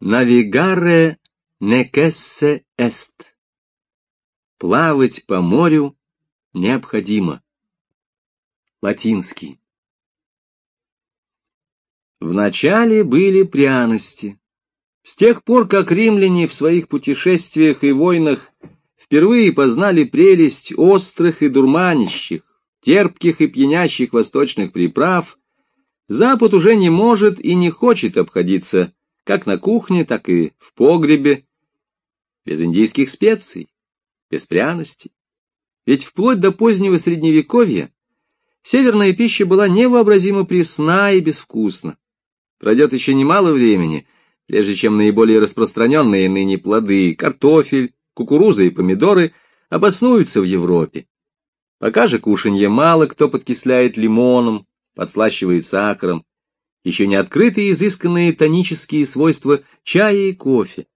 Навигаре некессе эст. Плавать по морю необходимо. Латинский. Вначале были пряности. С тех пор, как римляне в своих путешествиях и войнах впервые познали прелесть острых и дурманящих, терпких и пьянящих восточных приправ, Запад уже не может и не хочет обходиться как на кухне, так и в погребе, без индийских специй, без пряностей. Ведь вплоть до позднего Средневековья северная пища была невообразимо пресна и безвкусна. Пройдет еще немало времени, прежде чем наиболее распространенные ныне плоды, картофель, кукуруза и помидоры обоснуются в Европе. Пока же кушанье мало кто подкисляет лимоном, подслащивает сахаром, еще не открыты изысканные тонические свойства чая и кофе.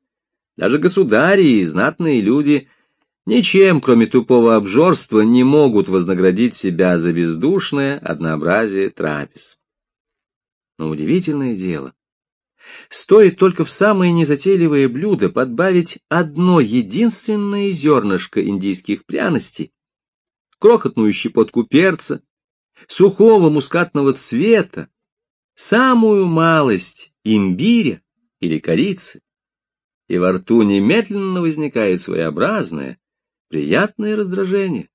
Даже государи и знатные люди ничем, кроме тупого обжорства, не могут вознаградить себя за бездушное однообразие трапез. Но удивительное дело. Стоит только в самое незатейливое блюдо подбавить одно единственное зернышко индийских пряностей, крохотную щепотку перца, сухого мускатного цвета, самую малость имбиря или корицы, и во рту немедленно возникает своеобразное, приятное раздражение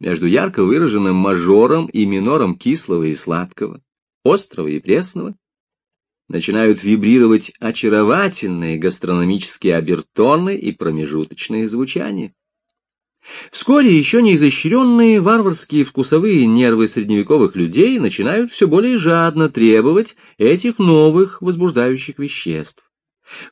между ярко выраженным мажором и минором кислого и сладкого, острого и пресного, начинают вибрировать очаровательные гастрономические обертоны и промежуточные звучания. Вскоре еще неизощренные варварские вкусовые нервы средневековых людей начинают все более жадно требовать этих новых возбуждающих веществ.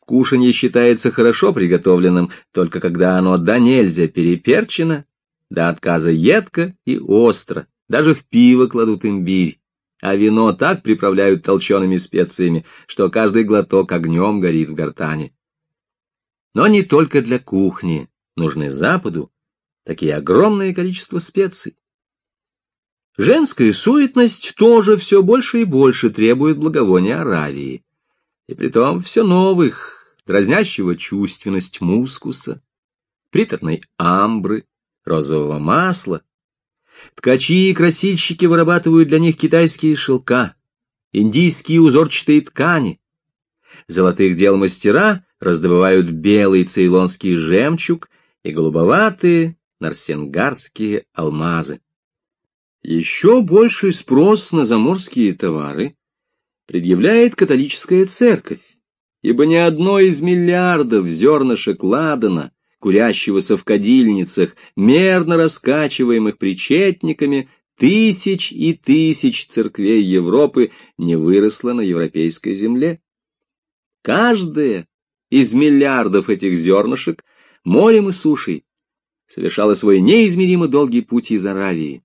Кушанье считается хорошо приготовленным, только когда оно да нельзя переперчено, до отказа едко и остро, даже в пиво кладут имбирь, а вино так приправляют толчеными специями, что каждый глоток огнем горит в гортане. Но не только для кухни нужны Западу такие огромное количество специй. Женская суетность тоже все больше и больше требует благовония Аравии, и притом все новых, дразнящего чувственность мускуса, приторной амбры, розового масла. Ткачи и красильщики вырабатывают для них китайские шелка, индийские узорчатые ткани. Золотых дел мастера раздобывают белый цейлонский жемчуг и голубоватые нарсенгарские алмазы. Еще больший спрос на заморские товары предъявляет католическая церковь, ибо ни одно из миллиардов зернышек ладана, курящегося в кадильницах, мерно раскачиваемых причетниками, тысяч и тысяч церквей Европы не выросло на европейской земле. Каждая из миллиардов этих зернышек морем и сушей совершала свой неизмеримо долгий путь из Аравии.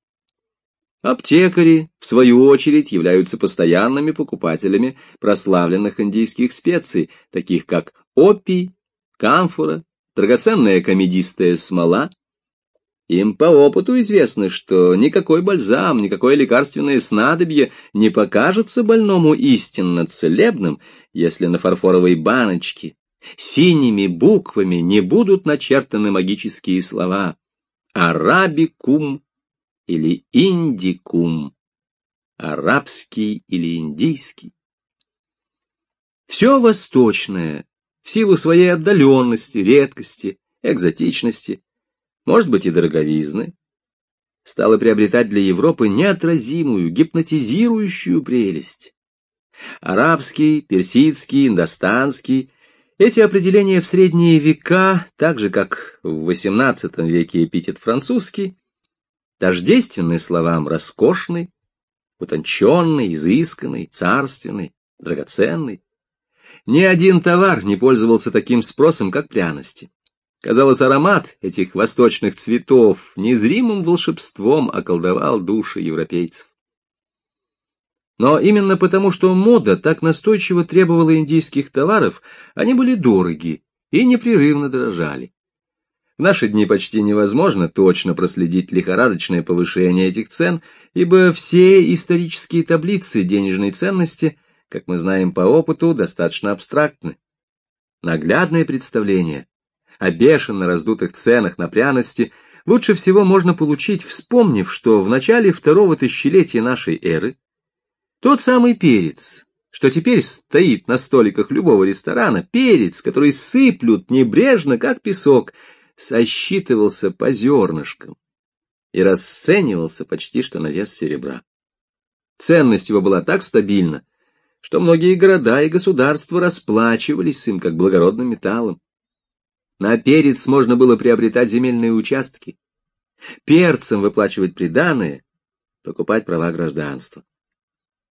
Аптекари, в свою очередь, являются постоянными покупателями прославленных индийских специй, таких как опий, камфора, драгоценная комедистая смола. Им по опыту известно, что никакой бальзам, никакое лекарственное снадобье не покажется больному истинно целебным, если на фарфоровой баночке синими буквами не будут начертаны магические слова «арабикум» или «индикум», «арабский» или «индийский». Все восточное, в силу своей отдаленности, редкости, экзотичности, может быть и дороговизны, стало приобретать для Европы неотразимую, гипнотизирующую прелесть. Арабский, персидский, индостанский эти определения в средние века, так же как в XVIII веке эпитет французский, тождественны словам роскошный, утонченный, изысканный, царственный, драгоценный. Ни один товар не пользовался таким спросом, как пряности. Казалось, аромат этих восточных цветов незримым волшебством околдовал души европейцев. Но именно потому, что мода так настойчиво требовала индийских товаров, они были дороги и непрерывно дорожали. В наши дни почти невозможно точно проследить лихорадочное повышение этих цен, ибо все исторические таблицы денежной ценности, как мы знаем по опыту, достаточно абстрактны. наглядное представление о бешено раздутых ценах на пряности лучше всего можно получить, вспомнив, что в начале второго тысячелетия нашей эры тот самый перец, что теперь стоит на столиках любого ресторана, перец, который сыплют небрежно, как песок, сосчитывался по зернышкам и расценивался почти что на вес серебра. Ценность его была так стабильна, что многие города и государства расплачивались им как благородным металлом. На перец можно было приобретать земельные участки, перцем выплачивать приданое, покупать права гражданства.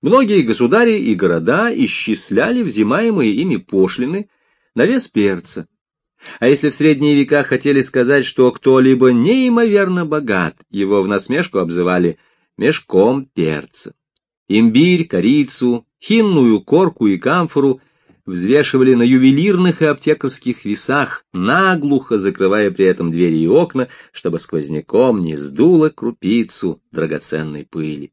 Многие государи и города исчисляли взимаемые ими пошлины на вес перца. А если в средние века хотели сказать, что кто-либо неимоверно богат, его в насмешку обзывали мешком перца. Имбирь, корицу, хинную корку и камфору взвешивали на ювелирных и аптекарских весах, наглухо закрывая при этом двери и окна, чтобы сквозняком не сдуло крупицу драгоценной пыли.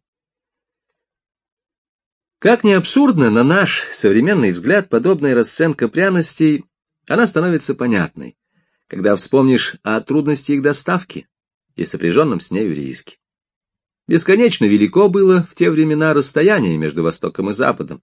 Как ни абсурдно, на наш современный взгляд, подобная расценка пряностей, она становится понятной, когда вспомнишь о трудности их доставки и сопряженном с нею риске. Бесконечно велико было в те времена расстояние между Востоком и Западом,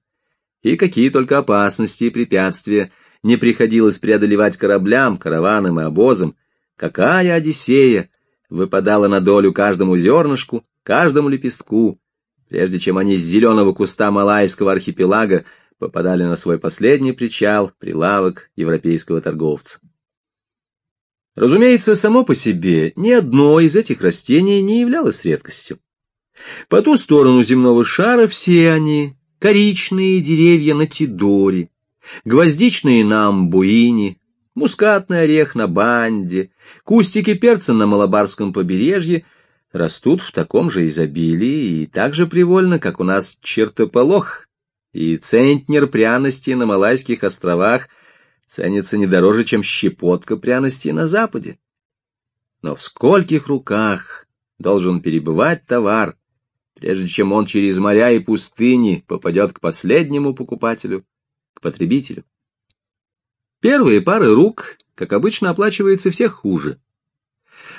и какие только опасности и препятствия не приходилось преодолевать кораблям, караванам и обозам, какая Одиссея выпадала на долю каждому зернышку, каждому лепестку, прежде чем они с зеленого куста Малайского архипелага попадали на свой последний причал, прилавок европейского торговца. Разумеется, само по себе ни одно из этих растений не являлось редкостью. По ту сторону земного шара все они — коричные деревья на Тидоре, гвоздичные на Амбуине, мускатный орех на Банде, кустики перца на Малабарском побережье — растут в таком же изобилии и так же привольно, как у нас чертополох, и центнер пряности на Малайских островах ценится не дороже, чем щепотка пряности на Западе. Но в скольких руках должен перебывать товар, прежде чем он через моря и пустыни попадет к последнему покупателю, к потребителю. Первые пары рук, как обычно, оплачиваются всех хуже.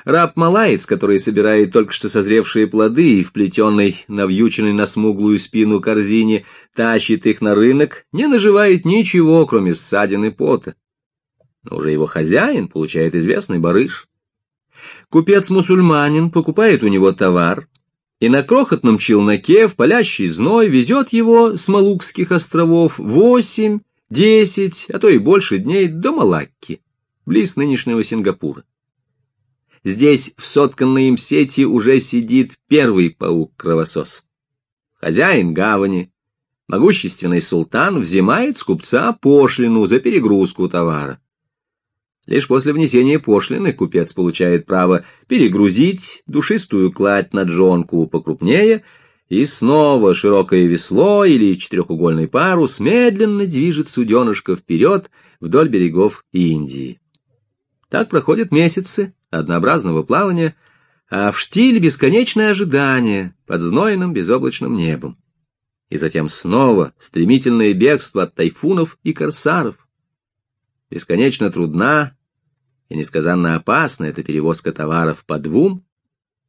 Раб-малаец, который собирает только что созревшие плоды и вплетенный, навьюченный на смуглую спину корзине, тащит их на рынок, не наживает ничего, кроме ссадин и пота. Но уже его хозяин получает известный барыш. Купец-мусульманин покупает у него товар, и на крохотном челноке в палящий зной везет его с Малукских островов восемь, десять, а то и больше дней до Малакки, близ нынешнего Сингапура. Здесь в сотканной им сети уже сидит первый паук-кровосос. Хозяин гавани, могущественный султан, взимает с купца пошлину за перегрузку товара. Лишь после внесения пошлины купец получает право перегрузить душистую кладь на джонку покрупнее, и снова широкое весло или четырехугольный парус медленно движет суденышко вперед вдоль берегов Индии. Так проходят месяцы однообразного плавания, а в штиле бесконечное ожидание под знойным безоблачным небом. И затем снова стремительное бегство от тайфунов и корсаров. Бесконечно трудна и несказанно опасна эта перевозка товаров по двум,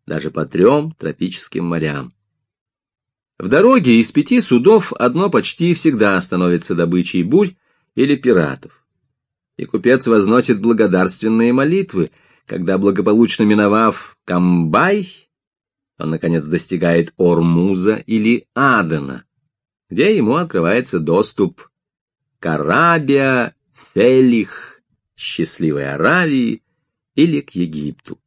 даже по трем тропическим морям. В дороге из пяти судов одно почти всегда становится добычей бурь или пиратов. И купец возносит благодарственные молитвы, когда, благополучно миновав Камбай, он, наконец, достигает Ормуза или Адена, где ему открывается доступ к Арабия, Фелих, счастливой Аравии или к Египту.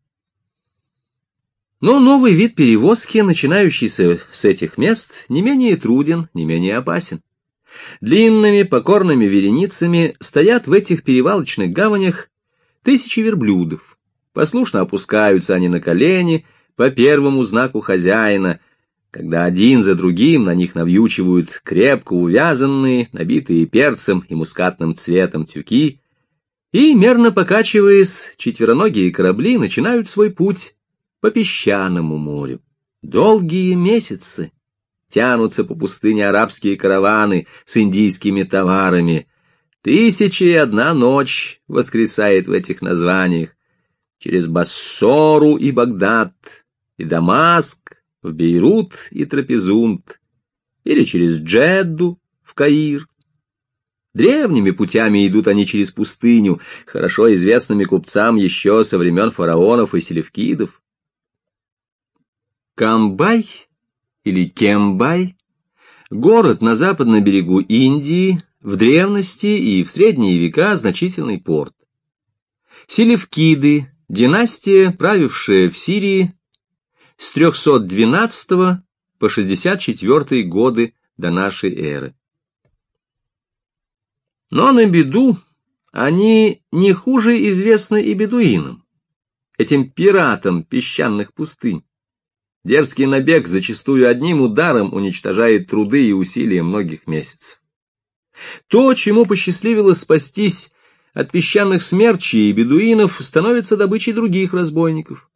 Но новый вид перевозки, начинающийся с этих мест, не менее труден, не менее опасен. Длинными покорными вереницами стоят в этих перевалочных гаванях тысячи верблюдов. Послушно опускаются они на колени по первому знаку хозяина, когда один за другим на них навьючивают крепко увязанные, набитые перцем и мускатным цветом тюки, и, мерно покачиваясь, четвероногие корабли начинают свой путь по песчаному морю. Долгие месяцы тянутся по пустыне арабские караваны с индийскими товарами. Тысяча и одна ночь воскресает в этих названиях. Через Бассору и Багдад, и Дамаск, в Бейрут и Трапезунд, или через Джедду в Каир. Древними путями идут они через пустыню, хорошо известными купцам еще со времен фараонов и селевкидов. Камбай или Кембай — город на западном берегу Индии, в древности и в средние века значительный порт. Селевкиды — династия, правившая в Сирии с 312 по 64 годы до нашей эры. Но на беду они не хуже известны и бедуинам, этим пиратам песчаных пустынь. Дерзкий набег зачастую одним ударом уничтожает труды и усилия многих месяцев. То, чему посчастливилось спастись от песчаных смерчей и бедуинов, становится добычей других разбойников.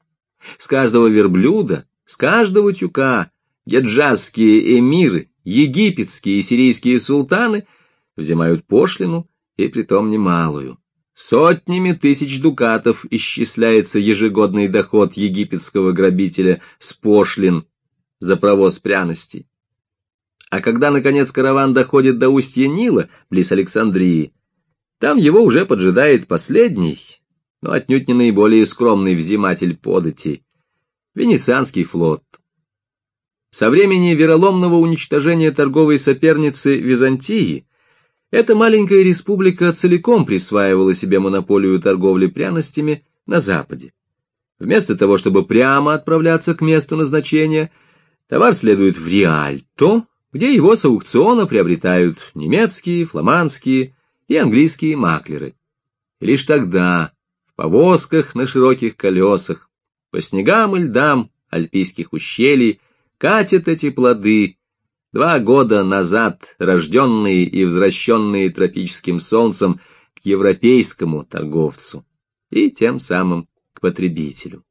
С каждого верблюда, с каждого тюка геджазские эмиры, египетские и сирийские султаны взимают пошлину, и притом немалую. Сотнями тысяч дукатов исчисляется ежегодный доход египетского грабителя с пошлин за провоз пряностей. А когда, наконец, караван доходит до устья Нила, близ Александрии, там его уже поджидает последний, но отнюдь не наиболее скромный взиматель податей — венецианский флот. Со времени вероломного уничтожения торговой соперницы Византии эта маленькая республика целиком присваивала себе монополию торговли пряностями на Западе. Вместо того, чтобы прямо отправляться к месту назначения, товар следует в Риальто, где его с аукциона приобретают немецкие, фламандские и английские маклеры. И лишь тогда, в повозках на широких колесах, по снегам и льдам альпийских ущелий, катят эти плоды два года назад рожденные и возвращенные тропическим солнцем к европейскому торговцу и тем самым к потребителю.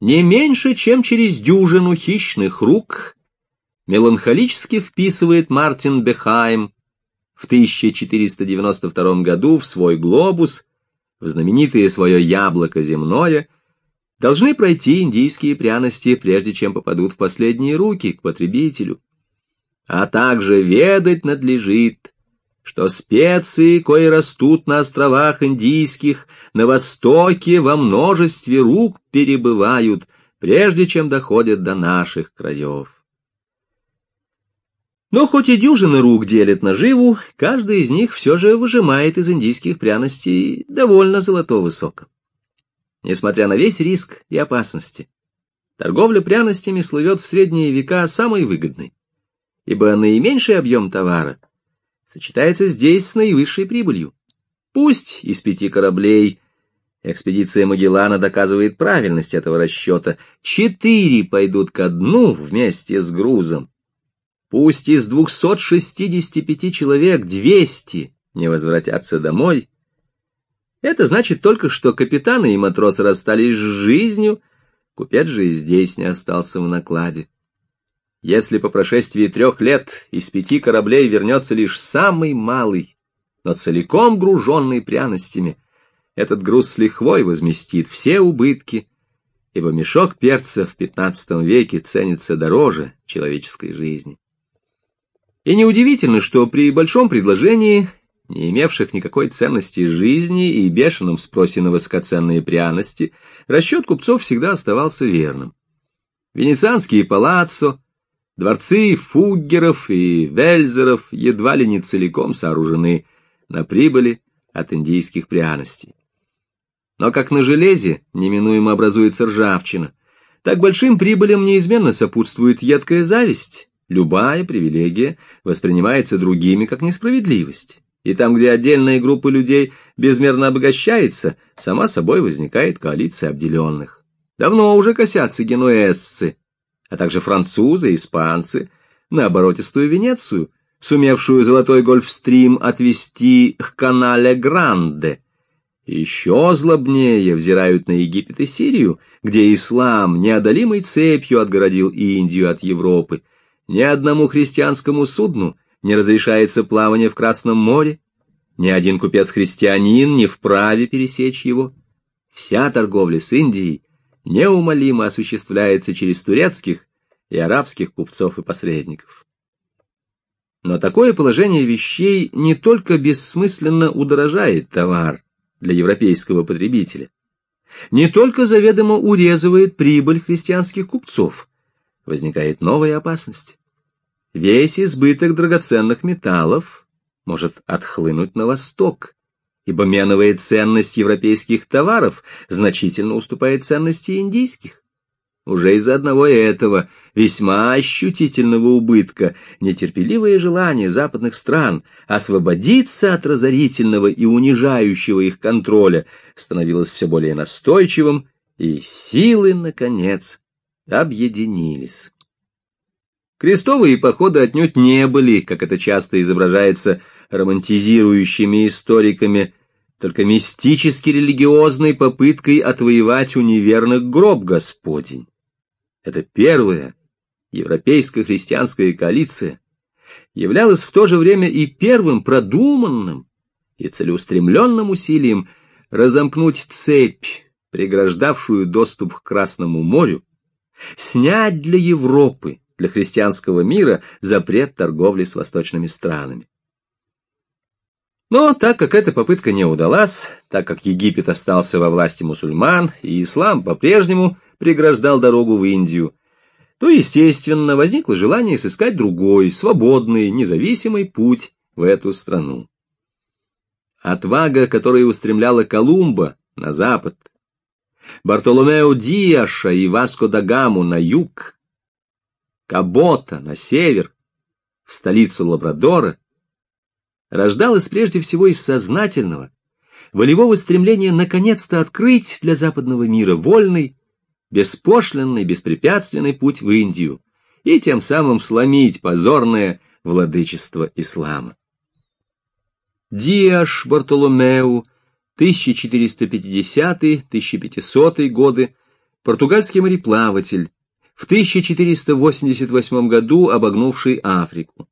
Не меньше, чем через дюжину хищных рук меланхолически вписывает Мартин Бехайм в 1492 году в свой глобус, в знаменитое свое яблоко земное, должны пройти индийские пряности, прежде чем попадут в последние руки к потребителю а также ведать надлежит, что специи, кои растут на островах индийских, на востоке во множестве рук перебывают, прежде чем доходят до наших краев. Но хоть и дюжины рук делят наживу, каждый из них все же выжимает из индийских пряностей довольно золотого сока. Несмотря на весь риск и опасности, торговля пряностями слывет в средние века самой выгодной ибо наименьший объем товара сочетается здесь с наивысшей прибылью. Пусть из пяти кораблей экспедиция Магеллана доказывает правильность этого расчета, четыре пойдут ко дну вместе с грузом. Пусть из 265 человек 200 не возвратятся домой. Это значит только, что капитаны и матросы расстались с жизнью, купец же и здесь не остался в накладе. Если по прошествии трех лет из пяти кораблей вернется лишь самый малый, но целиком груженный пряностями, этот груз с лихвой возместит все убытки, ибо мешок перца в XV веке ценится дороже человеческой жизни. И неудивительно, что при большом предложении, не имевших никакой ценности жизни и бешеном спросе на высокоценные пряности, расчет купцов всегда оставался верным. Венецианские палаццо, Дворцы фуггеров и вельзеров едва ли не целиком сооружены на прибыли от индийских пряностей. Но как на железе неминуемо образуется ржавчина, так большим прибылям неизменно сопутствует едкая зависть. Любая привилегия воспринимается другими как несправедливость. И там, где отдельная группа людей безмерно обогащается, сама собой возникает коалиция обделенных. Давно уже косятся генуэзцы, а также французы, испанцы, на оборотистую Венецию, сумевшую золотой гольфстрим отвести к канале Гранде. Еще злобнее взирают на Египет и Сирию, где ислам неодолимой цепью отгородил Индию от Европы. Ни одному христианскому судну не разрешается плавание в Красном море, Ни один купец-христианин не вправе пересечь его. Вся торговля с Индией неумолимо осуществляется через турецких и арабских купцов и посредников. Но такое положение вещей не только бессмысленно удорожает товар для европейского потребителя, не только заведомо урезывает прибыль христианских купцов, возникает новая опасность. Весь избыток драгоценных металлов может отхлынуть на восток, ибо меновая ценность европейских товаров значительно уступает ценности индийских. Уже из-за одного этого весьма ощутительного убытка нетерпеливое желание западных стран освободиться от разорительного и унижающего их контроля становилось все более настойчивым, и силы, наконец, объединились. Крестовые походы отнюдь не были, как это часто изображается романтизирующими историками, только мистически-религиозной попыткой отвоевать у неверных гроб Господень. Это первая европейская христианская коалиция являлась в то же время и первым продуманным и целеустремленным усилием разомкнуть цепь, преграждавшую доступ к Красному морю, снять для Европы, для христианского мира запрет торговли с восточными странами. Но так как эта попытка не удалась, так как Египет остался во власти мусульман, и ислам по-прежнему преграждал дорогу в Индию, то, естественно, возникло желание сыскать другой, свободный, независимый путь в эту страну. Отвага, которая устремляла Колумба на запад, Бартоломео Диаша и Васко да Гаму на юг, Кабота на север, в столицу Лабрадора, рождалась прежде всего из сознательного, волевого стремления наконец-то открыть для западного мира вольный, беспошлинный, беспрепятственный путь в Индию и тем самым сломить позорное владычество ислама. Диаш Бартоломеу, 1450-1500 годы, португальский мореплаватель, в 1488 году обогнувший Африку.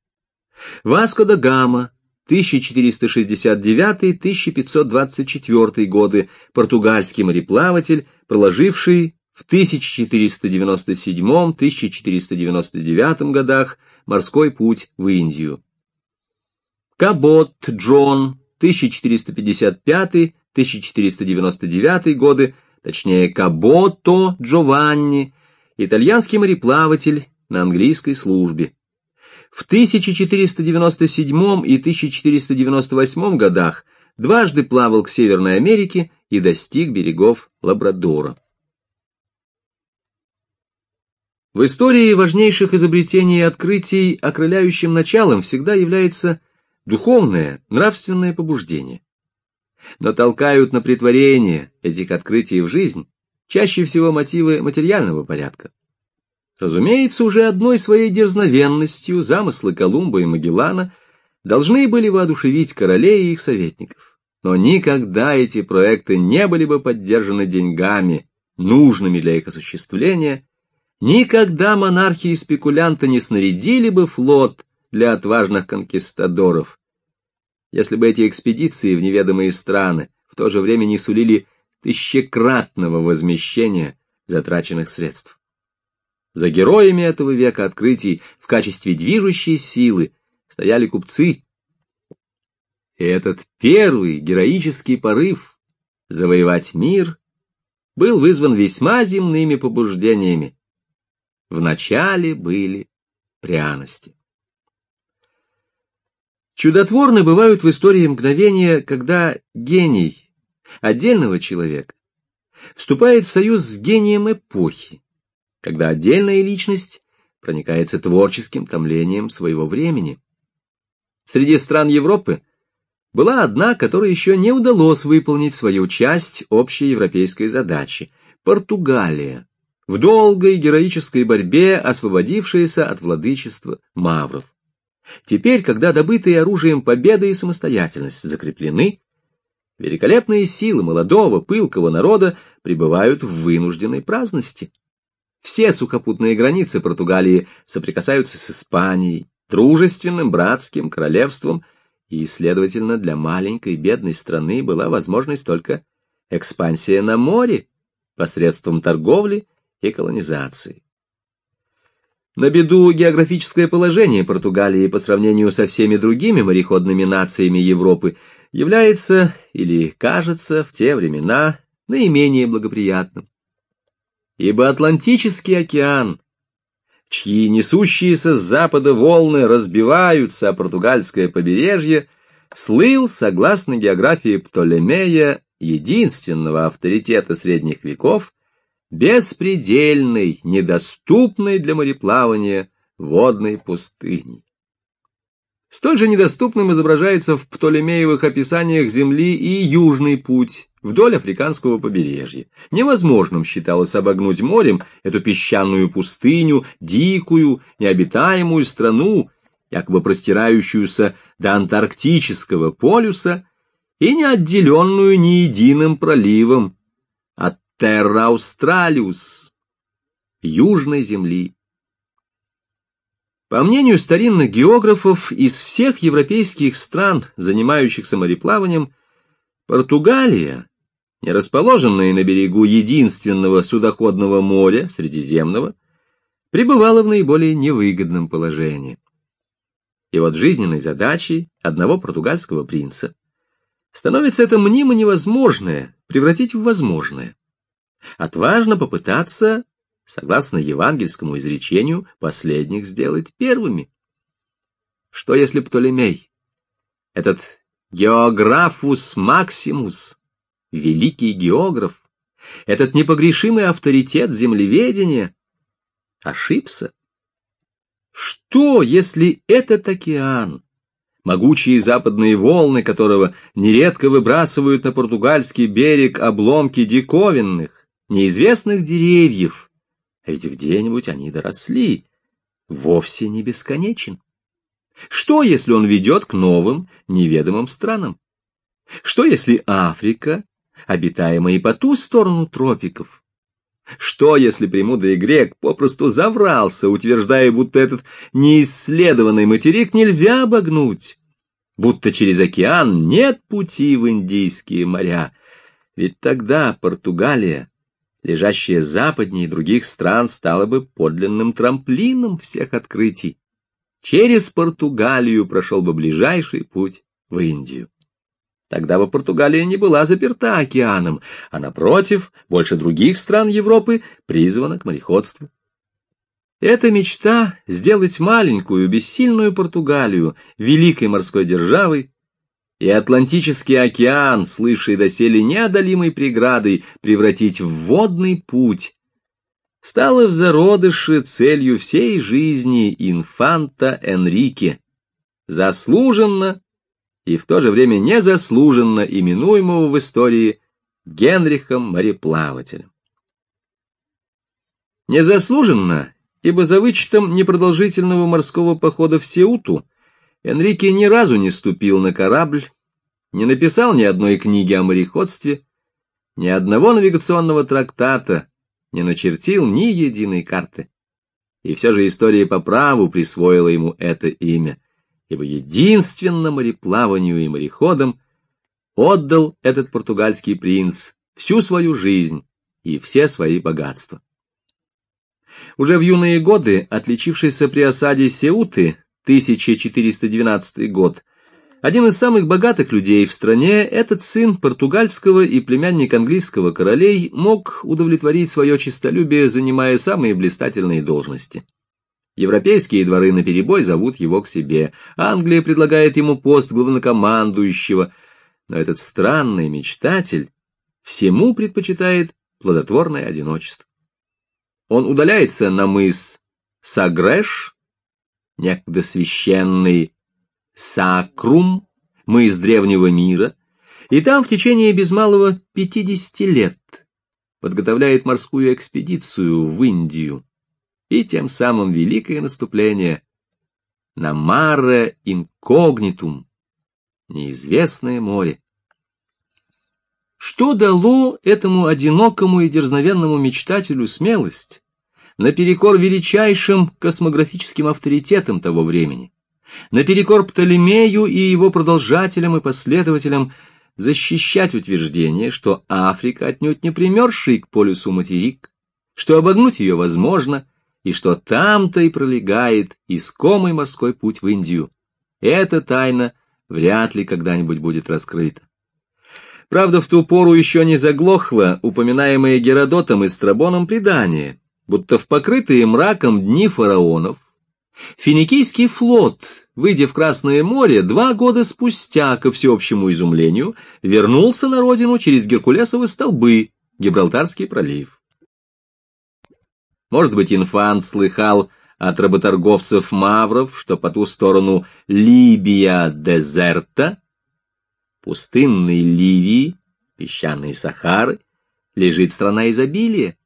Васко да Гама, 1469-1524 годы, португальский мореплаватель, проложивший в 1497-1499 годах морской путь в Индию. Кабот Джон, 1455-1499 годы, точнее Кабото Джованни, итальянский мореплаватель на английской службе. В 1497 и 1498 годах дважды плавал к Северной Америке и достиг берегов Лабрадора. В истории важнейших изобретений и открытий окрыляющим началом всегда является духовное, нравственное побуждение. Но толкают на притворение этих открытий в жизнь чаще всего мотивы материального порядка. Разумеется, уже одной своей дерзновенностью замыслы Колумба и Магеллана должны были воодушевить королей и их советников. Но никогда эти проекты не были бы поддержаны деньгами, нужными для их осуществления, Никогда монархи и спекулянты не снарядили бы флот для отважных конкистадоров, если бы эти экспедиции в неведомые страны в то же время не сулили тысячекратного возмещения затраченных средств. За героями этого века открытий в качестве движущей силы стояли купцы. И этот первый героический порыв завоевать мир был вызван весьма земными побуждениями, Вначале были пряности. Чудотворны бывают в истории мгновения, когда гений отдельного человека вступает в союз с гением эпохи, когда отдельная личность проникается творческим томлением своего времени. Среди стран Европы была одна, которой еще не удалось выполнить свою часть общей европейской задачи – Португалия в долгой героической борьбе освободившаяся от владычества мавров. Теперь, когда добытые оружием победа и самостоятельность закреплены, великолепные силы молодого, пылкого народа пребывают в вынужденной праздности. Все сухопутные границы Португалии соприкасаются с Испанией, дружественным братским королевством, и, следовательно, для маленькой бедной страны была возможность только экспансия на море посредством торговли и колонизации. На беду географическое положение Португалии по сравнению со всеми другими мореходными нациями Европы является, или кажется, в те времена наименее благоприятным. Ибо Атлантический океан, чьи несущиеся с запада волны разбиваются о португальское побережье, слыл, согласно географии Птолемея, единственного авторитета средних веков, беспредельной, недоступной для мореплавания водной пустыни. Столь же недоступным изображается в Птолемеевых описаниях Земли и южный путь вдоль африканского побережья. Невозможным считалось обогнуть морем эту песчаную пустыню, дикую, необитаемую страну, якобы простирающуюся до антарктического полюса и не отделенную ни единым проливом от Терра Австралиус, южной земли. По мнению старинных географов, из всех европейских стран, занимающихся мореплаванием, Португалия, не расположенная на берегу единственного судоходного моря, Средиземного, пребывала в наиболее невыгодном положении. И вот жизненной задачей одного португальского принца становится это мнимо невозможное превратить в возможное. Отважно попытаться согласно евангельскому изречению, последних сделать первыми. Что если Птолемей, этот географус Максимус, великий географ, этот непогрешимый авторитет землеведения, ошибся? Что, если этот океан, могучие западные волны которого нередко выбрасывают на португальский берег обломки диковинных, неизвестных деревьев, ведь где-нибудь они доросли, вовсе не бесконечен. Что, если он ведет к новым, неведомым странам? Что, если Африка, обитаемая и по ту сторону тропиков? Что, если премудрый грек попросту заврался, утверждая, будто этот неисследованный материк нельзя обогнуть, будто через океан нет пути в Индийские моря? Ведь тогда Португалия лежащая западнее других стран, стала бы подлинным трамплином всех открытий. Через Португалию прошел бы ближайший путь в Индию. Тогда бы Португалия не была заперта океаном, а, напротив, больше других стран Европы призвана к мореходству. Эта мечта — сделать маленькую, бессильную Португалию великой морской державой и Атлантический океан, слывший доселе неодолимой преградой, превратить в водный путь, стало в зародыше целью всей жизни инфанта Энрике, заслуженно и в то же время незаслуженно именуемого в истории Генрихом мореплавателем. Незаслуженно, ибо за вычетом непродолжительного морского похода в Сеуту Энрике ни разу не ступил на корабль, не написал ни одной книги о мореходстве, ни одного навигационного трактата, не начертил ни единой карты. И все же история по праву присвоила ему это имя, ибо единственно мореплаванию и мореходам отдал этот португальский принц всю свою жизнь и все свои богатства. Уже в юные годы, отличившийся при осаде Сеуты, 1412 год. Один из самых богатых людей в стране, этот сын португальского и племянник английского королей, мог удовлетворить свое честолюбие, занимая самые блистательные должности. Европейские дворы наперебой зовут его к себе, Англия предлагает ему пост главнокомандующего, но этот странный мечтатель всему предпочитает плодотворное одиночество. Он удаляется на мыс Сагреш, некогда священный Сакрум, мы из древнего мира, и там в течение без малого пятидесяти лет подготовляет морскую экспедицию в Индию и тем самым великое наступление на Маре Инкогнитум, неизвестное море. Что дало этому одинокому и дерзновенному мечтателю смелость? Наперекор величайшим космографическим авторитетам того времени, наперекор Птолемею и его продолжателям и последователям защищать утверждение, что Африка отнюдь не примерзший к полюсу материк, что обогнуть ее возможно, и что там-то и пролегает искомый морской путь в Индию. Эта тайна вряд ли когда-нибудь будет раскрыта. Правда, в ту пору еще не заглохло упоминаемое Геродотом и Страбоном предание, будто в покрытые мраком дни фараонов Финикийский флот, выйдя в Красное море, два года спустя, ко всеобщему изумлению, вернулся на родину через Геркулесовы столбы, Гибралтарский пролив. Может быть, инфант слыхал от работорговцев мавров, что по ту сторону Либия дезерта, пустынной Ливии, песчаной Сахары, лежит страна изобилия,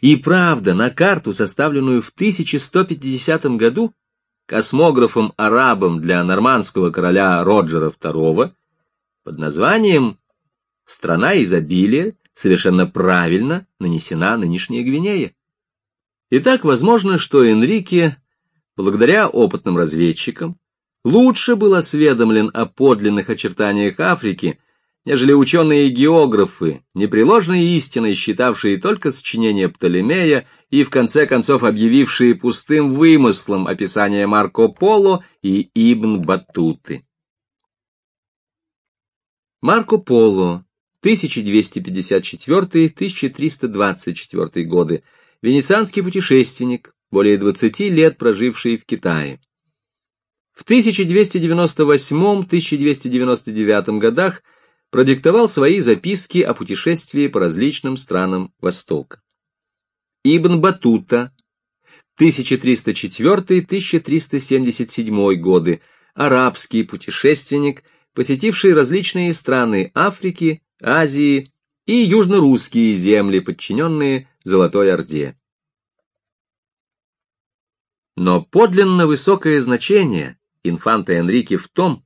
и правда, на карту, составленную в 1150 году космографом-арабом для нормандского короля Роджера II, под названием «Страна изобилия» совершенно правильно нанесена нынешняя Гвинея. Итак, возможно, что Энрике, благодаря опытным разведчикам, лучше был осведомлен о подлинных очертаниях Африки, нежели ученые-географы, непреложной истиной считавшие только сочинение Птолемея и в конце концов объявившие пустым вымыслом описание Марко Поло и Ибн Батуты. Марко Поло, 1254-1324 годы, венецианский путешественник, более 20 лет проживший в Китае. В 1298-1299 годах продиктовал свои записки о путешествии по различным странам Востока. Ибн Батута, 1304-1377 годы, арабский путешественник, посетивший различные страны Африки, Азии и южно-русские земли, подчиненные Золотой Орде. Но подлинно высокое значение инфанта Энрике в том,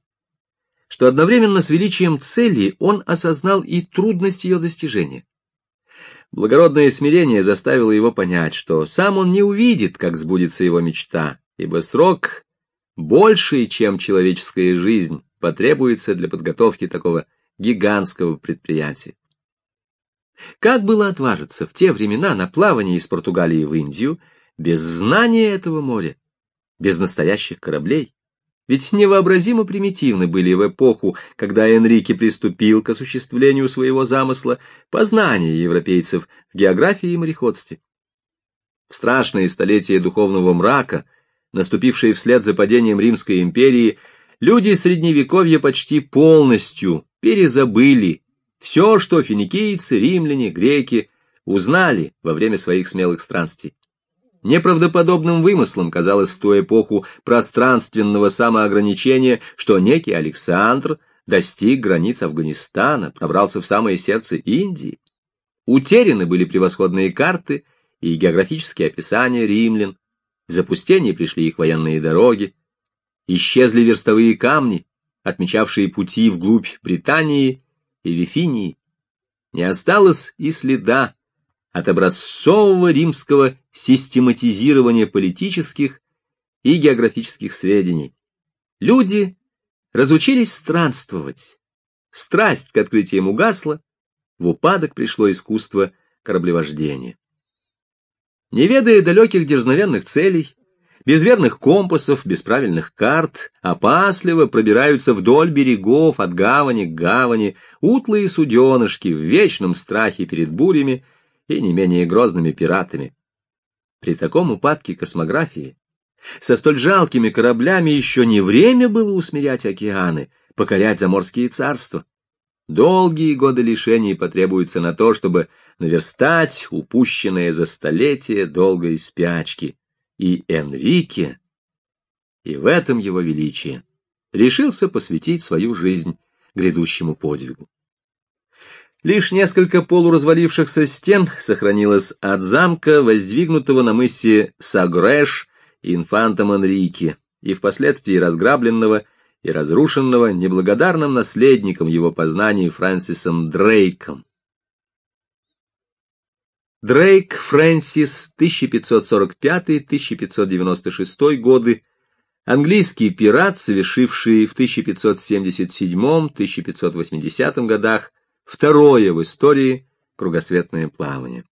что одновременно с величием цели он осознал и трудность ее достижения. Благородное смирение заставило его понять, что сам он не увидит, как сбудется его мечта, ибо срок больший, чем человеческая жизнь, потребуется для подготовки такого гигантского предприятия. Как было отважиться в те времена на плавание из Португалии в Индию без знания этого моря, без настоящих кораблей? Ведь невообразимо примитивны были в эпоху, когда Энрике приступил к осуществлению своего замысла познания европейцев в географии и мореходстве. В страшные столетия духовного мрака, наступившие вслед за падением Римской империи, люди Средневековья почти полностью перезабыли все, что финикийцы, римляне, греки узнали во время своих смелых странствий. Неправдоподобным вымыслом казалось в ту эпоху пространственного самоограничения, что некий Александр достиг границ Афганистана, пробрался в самое сердце Индии. Утеряны были превосходные карты и географические описания римлян, в запустение пришли их военные дороги, исчезли верстовые камни, отмечавшие пути вглубь Британии и Вифинии. Не осталось и следа от образцового римского систематизирования политических и географических сведений. Люди разучились странствовать. Страсть к открытиям угасла, в упадок пришло искусство кораблевождения. Не ведая далеких дерзновенных целей, без верных компасов, без правильных карт, опасливо пробираются вдоль берегов от гавани к гавани, утлые суденышки в вечном страхе перед бурями и не менее грозными пиратами. При таком упадке космографии со столь жалкими кораблями еще не время было усмирять океаны, покорять заморские царства. Долгие годы лишений потребуются на то, чтобы наверстать упущенное за столетия долгой спячки. И Энрике, и в этом его величие, решился посвятить свою жизнь грядущему подвигу. Лишь несколько полуразвалившихся стен сохранилось от замка, воздвигнутого на мысе Сагреш инфантом Энрике, и впоследствии разграбленного и разрушенного неблагодарным наследником его познаний Фрэнсисом Дрейком. Дрейк Фрэнсис, 1545-1596 годы, английский пират, совершивший в 1577-1580 годах второе в истории кругосветное плавание.